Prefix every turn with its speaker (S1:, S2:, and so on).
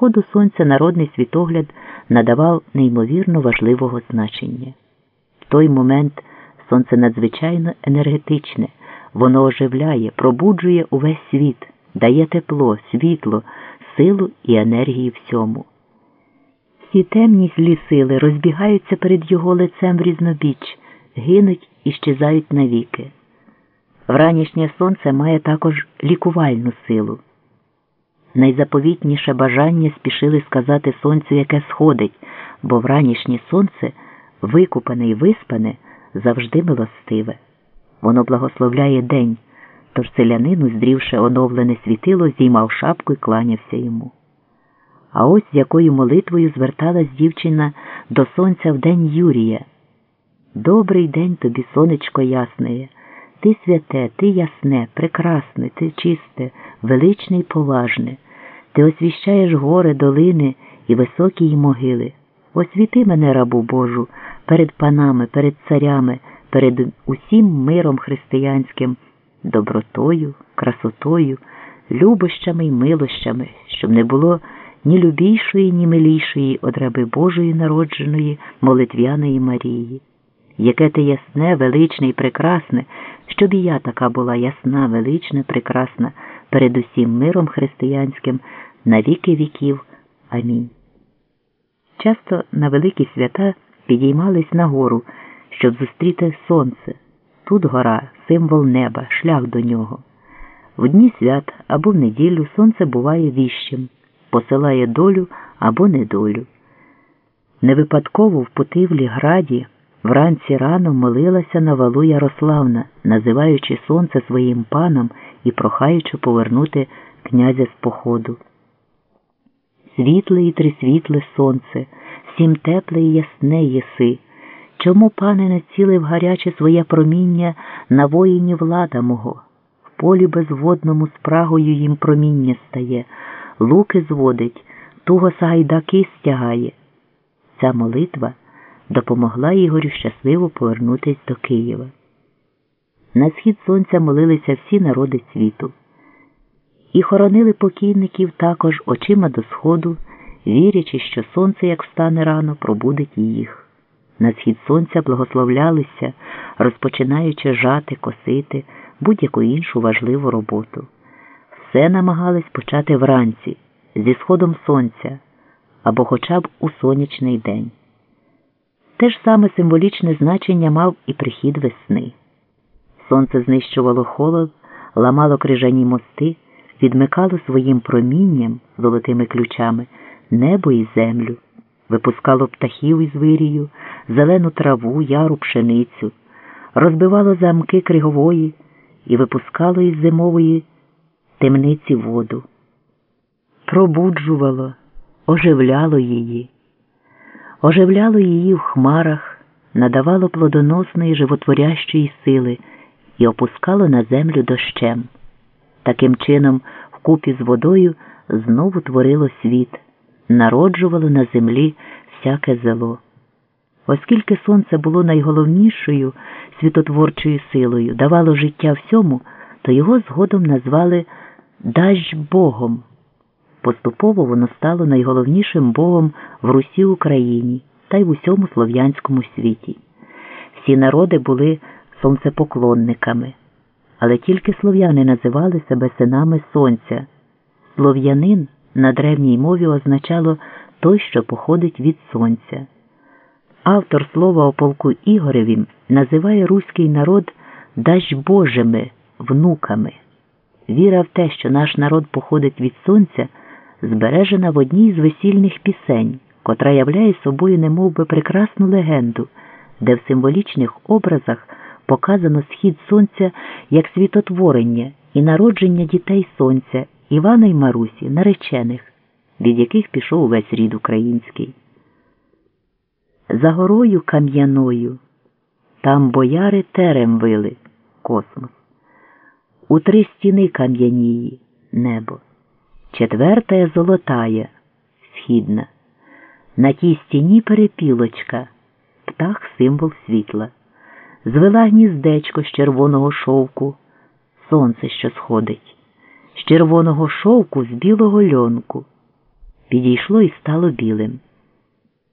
S1: сходу сонця народний світогляд надавав неймовірно важливого значення. В той момент сонце надзвичайно енергетичне, воно оживляє, пробуджує увесь світ, дає тепло, світло, силу і енергію всьому. Всі темні злі сили розбігаються перед його лицем в різнобіч, гинуть і щезають навіки. Вранішнє сонце має також лікувальну силу. Найзаповітніше бажання спішили сказати сонцю, яке сходить, бо вранішнє сонце, викупане і виспане, завжди милостиве. Воно благословляє день, тож селянину, здрівши оновлене світило, зіймав шапку і кланявся йому. А ось з якою молитвою зверталась дівчина до сонця в день Юрія. Добрий день тобі, сонечко ясне, ти святе, ти ясне, прекрасне, ти чисте, величне й поважне. Ти освіщаєш гори, долини і високі й могили. Освіти мене, рабу Божу, перед панами, перед царями, перед усім миром християнським, добротою, красотою, любощами й милощами, щоб не було ні любійшої, ні милішої од раби Божої народженої молитвяної Марії. Яке ти ясне, величне і прекрасне, щоб і я така була ясна, велична, прекрасна перед усім миром християнським на віки віків. Амінь. Часто на великі свята підіймались на гору, щоб зустріти сонце. Тут гора, символ неба, шлях до нього. В дні свят або в неділю сонце буває віщим, посилає долю або недолю. Не випадково в Путивлі граді вранці рано молилася на валу Ярославна, називаючи сонце своїм паном і прохаючи повернути князя з походу. Світле і трисвітле сонце, всім тепле і ясне єси. Чому, пане, націлив гаряче своє проміння на воїні влада мого? В полі безводному спрагою їм проміння стає, луки зводить, туго сагайдаки стягає. Ця молитва допомогла Ігорю щасливо повернутися до Києва. На схід сонця молилися всі народи світу і хоронили покійників також очима до сходу, вірячи, що сонце, як встане рано, пробудить їх. На схід сонця благословлялися, розпочинаючи жати, косити, будь-яку іншу важливу роботу. Все намагались почати вранці, зі сходом сонця або хоча б у сонячний день. Те ж саме символічне значення мав і прихід весни. Сонце знищувало холод, ламало крижані мости відмикало своїм промінням золотими ключами небо і землю, випускало птахів із вирію, зелену траву, яру пшеницю, розбивало замки кригової і випускало із зимової темниці воду, пробуджувало, оживляло її, оживляло її в хмарах, надавало плодоносної животворящої сили і опускало на землю дощем. Таким чином, вкупі з водою знову творило світ, народжувало на землі всяке зело. Оскільки сонце було найголовнішою світотворчою силою, давало життя всьому, то його згодом назвали Дажбогом. Поступово воно стало найголовнішим богом в Русі Україні та й в усьому слов'янському світі. Всі народи були сонцепоклонниками але тільки слов'яни називали себе синами сонця. Слов'янин на древній мові означало той, що походить від сонця. Автор слова о полку Ігоревім називає руський народ Дажбожими внуками. Віра в те, що наш народ походить від сонця, збережена в одній з весільних пісень, котра являє собою немовби прекрасну легенду, де в символічних образах показано схід сонця як світотворення і народження дітей сонця Івана й Марусі, наречених, від яких пішов увесь рід український. За горою кам'яною там бояри терем вили космос. У три стіни кам'янії небо, четверта золотая, східна. На тій стіні перепілочка, птах символ світла звела гніздечко з червоного шовку, сонце, що сходить, з червоного шовку з білого льонку. підійшло і стало білим.